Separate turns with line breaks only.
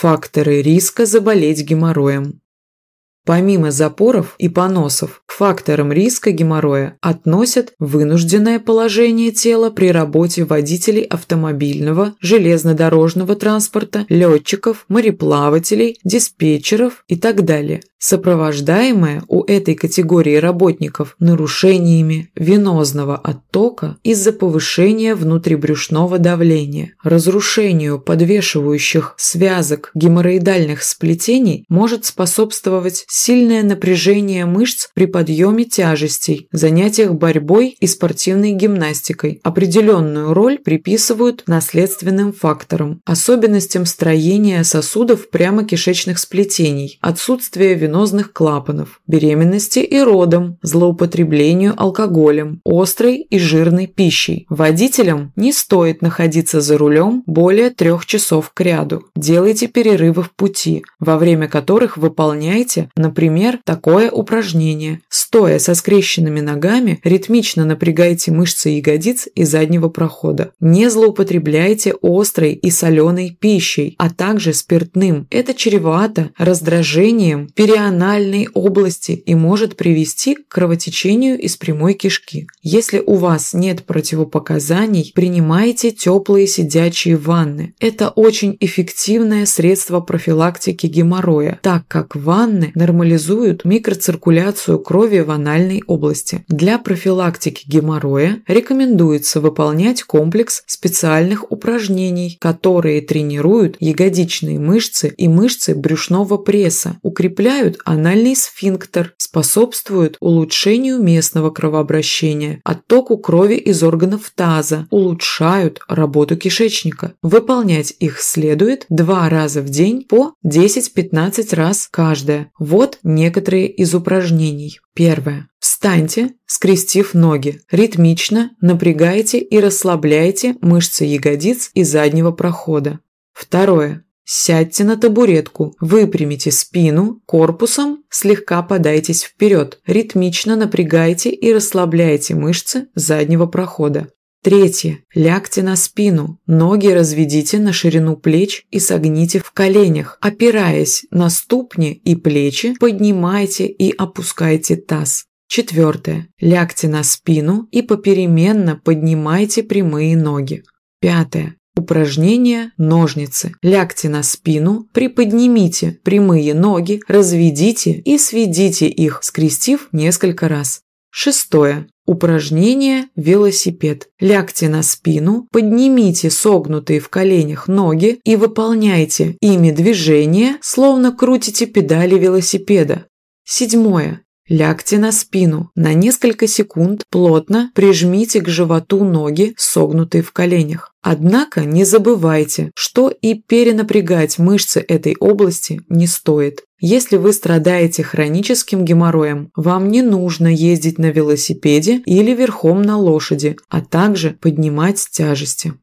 Факторы риска заболеть геморроем. Помимо запоров и поносов, к факторам риска геморроя относят вынужденное положение тела при работе водителей автомобильного, железнодорожного транспорта, летчиков, мореплавателей, диспетчеров и так далее, сопровождаемое у этой категории работников нарушениями венозного оттока из-за повышения внутрибрюшного давления. Разрушению подвешивающих связок геморроидальных сплетений может способствовать сильное напряжение мышц при подъеме тяжестей, занятиях борьбой и спортивной гимнастикой. Определенную роль приписывают наследственным факторам, особенностям строения сосудов прямо-кишечных сплетений, отсутствие венозных клапанов, беременности и родам, злоупотреблению алкоголем, острой и жирной пищей. Водителям не стоит находиться за рулем более трех часов к ряду. Делайте перерывы в пути, во время которых выполняйте, например, такое упражнение. Стоя со скрещенными ногами, ритмично напрягайте мышцы ягодиц и заднего прохода. Не злоупотребляйте острой и соленой пищей, а также спиртным. Это чревато раздражением, перианальной области и может привести к кровотечению из прямой кишки. Если у вас нет противопоказаний, принимайте теплые сидячие ванны. Это очень эффективное средство профилактики геморроя, так как ванны нормализуют микроциркуляцию крови в анальной области. Для профилактики геморроя рекомендуется выполнять комплекс специальных упражнений, которые тренируют ягодичные мышцы и мышцы брюшного пресса, укрепляют анальный сфинктер, способствуют улучшению местного кровообращения, оттоку крови из органов таза, улучшают работу кишечника. Выполнять их следует два раза в день по 10-15 раз каждое. Вот некоторые из упражнений. Первое. Встаньте, скрестив ноги. Ритмично напрягайте и расслабляйте мышцы ягодиц и заднего прохода. Второе. Сядьте на табуретку, выпрямите спину, корпусом слегка подайтесь вперед, ритмично напрягайте и расслабляйте мышцы заднего прохода. Третье. Лягте на спину, ноги разведите на ширину плеч и согните в коленях, опираясь на ступни и плечи, поднимайте и опускайте таз. Четвертое. Лягте на спину и попеременно поднимайте прямые ноги. Пятое. Упражнение «Ножницы». Лягте на спину, приподнимите прямые ноги, разведите и сведите их, скрестив несколько раз. Шестое. Упражнение «Велосипед». Лягте на спину, поднимите согнутые в коленях ноги и выполняйте ими движение, словно крутите педали велосипеда. Седьмое. Лягте на спину. На несколько секунд плотно прижмите к животу ноги, согнутые в коленях. Однако не забывайте, что и перенапрягать мышцы этой области не стоит. Если вы страдаете хроническим геморроем, вам не нужно ездить на велосипеде или верхом на лошади, а также поднимать тяжести.